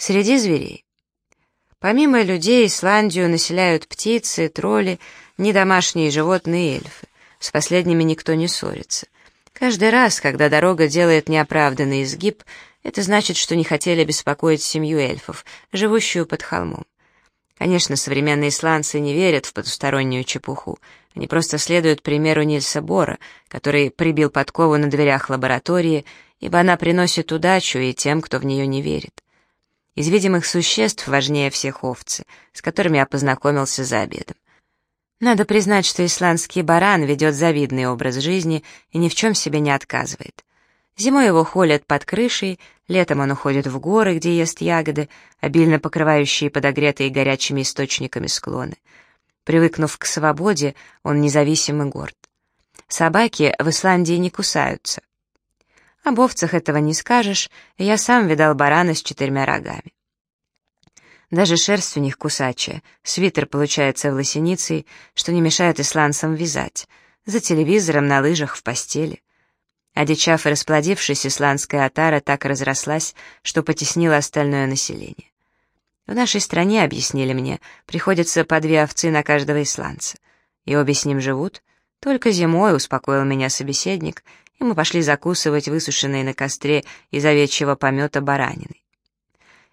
Среди зверей. Помимо людей, Исландию населяют птицы, тролли, недомашние животные и эльфы. С последними никто не ссорится. Каждый раз, когда дорога делает неоправданный изгиб, это значит, что не хотели беспокоить семью эльфов, живущую под холмом. Конечно, современные исландцы не верят в потустороннюю чепуху. Они просто следуют примеру Нильса Бора, который прибил подкову на дверях лаборатории, ибо она приносит удачу и тем, кто в нее не верит. Из видимых существ важнее всех овцы, с которыми я познакомился за обедом. Надо признать, что исландский баран ведет завидный образ жизни и ни в чем себе не отказывает. Зимой его холят под крышей, летом он уходит в горы, где ест ягоды, обильно покрывающие подогретые горячими источниками склоны. Привыкнув к свободе, он независим и горд. Собаки в Исландии не кусаются. Об овцах этого не скажешь, я сам видал барана с четырьмя рогами. Даже шерсть у них кусачая, свитер получается в лосиницей, что не мешает исландцам вязать, за телевизором, на лыжах, в постели. Одичав и расплодившись, исландская отара так разрослась, что потеснила остальное население. В нашей стране, объяснили мне, приходится по две овцы на каждого исландца. И обе с ним живут. Только зимой, успокоил меня собеседник, и мы пошли закусывать высушенные на костре из овечьего помета баранины.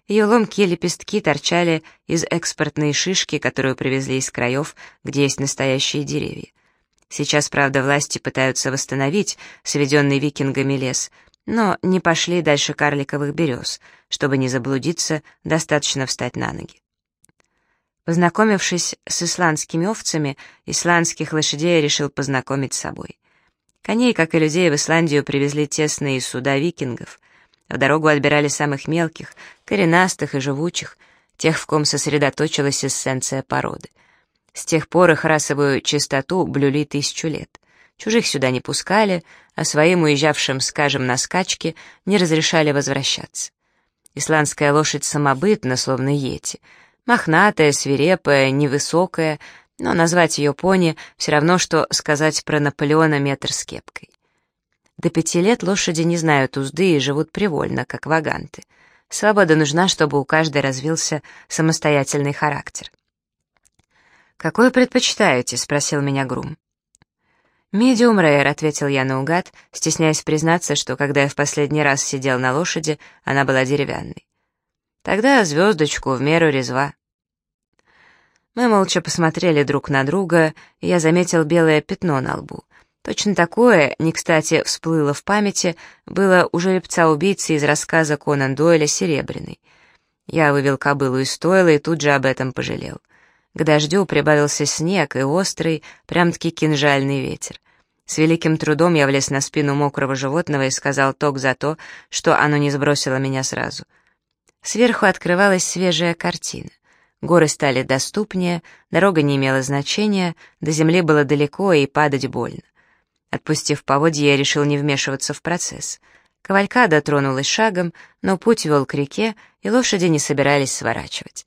Ее ломкие лепестки торчали из экспортной шишки, которую привезли из краев, где есть настоящие деревья. Сейчас, правда, власти пытаются восстановить сведенный викингами лес, но не пошли дальше карликовых берез. Чтобы не заблудиться, достаточно встать на ноги. Познакомившись с исландскими овцами, исландских лошадей решил познакомить с собой. Коней, как и людей, в Исландию привезли тесные суда викингов. В дорогу отбирали самых мелких, коренастых и живучих, тех, в ком сосредоточилась эссенция породы. С тех пор их расовую чистоту блюли тысячу лет. Чужих сюда не пускали, а своим уезжавшим, скажем, на скачки, не разрешали возвращаться. Исландская лошадь самобытна, словно йети. Мохнатая, свирепая, невысокая, но назвать ее пони все равно, что сказать про Наполеона метр с кепкой. До пяти лет лошади не знают узды и живут привольно, как ваганты. Свобода нужна, чтобы у каждой развился самостоятельный характер. «Какой предпочитаете?» — спросил меня Грум. «Медиум рейр», — ответил я наугад, стесняясь признаться, что когда я в последний раз сидел на лошади, она была деревянной. Тогда звездочку в меру резва. Мы молча посмотрели друг на друга, и я заметил белое пятно на лбу. Точно такое, не кстати, всплыло в памяти, было у жеребца-убийцы из рассказа Конан Дойля «Серебряный». Я вывел кобылу из стойла и тут же об этом пожалел. К дождю прибавился снег и острый, прям-таки кинжальный ветер. С великим трудом я влез на спину мокрого животного и сказал ток за то, что оно не сбросило меня сразу. Сверху открывалась свежая картина. Горы стали доступнее, дорога не имела значения, до земли было далеко и падать больно. Отпустив поводья, я решил не вмешиваться в процесс. Кавалькада тронулась шагом, но путь вел к реке, и лошади не собирались сворачивать.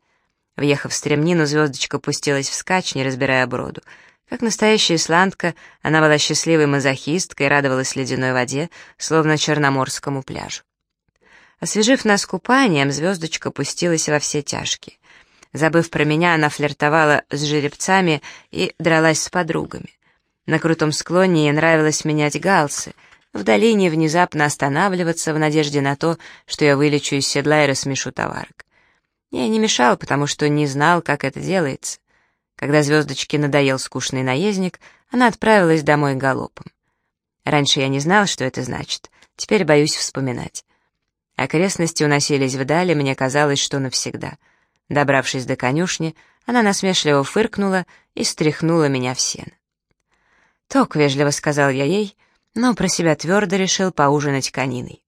Въехав в стремнину, звездочка пустилась вскачь, не разбирая броду. Как настоящая исландка, она была счастливой мазохисткой и радовалась ледяной воде, словно черноморскому пляжу. Освежив нас купанием, звездочка пустилась во все тяжкие. Забыв про меня, она флиртовала с жеребцами и дралась с подругами. На крутом склоне ей нравилось менять галсы, в долине внезапно останавливаться в надежде на то, что я вылечу из седла и рассмешу товарок. Я не мешал, потому что не знал, как это делается. Когда звездочке надоел скучный наездник, она отправилась домой галопом. Раньше я не знал, что это значит, теперь боюсь вспоминать. Окрестности уносились вдали, мне казалось, что навсегда — Добравшись до конюшни, она насмешливо фыркнула и стряхнула меня в сено. «Ток», — вежливо сказал я ей, но про себя твердо решил поужинать кониной.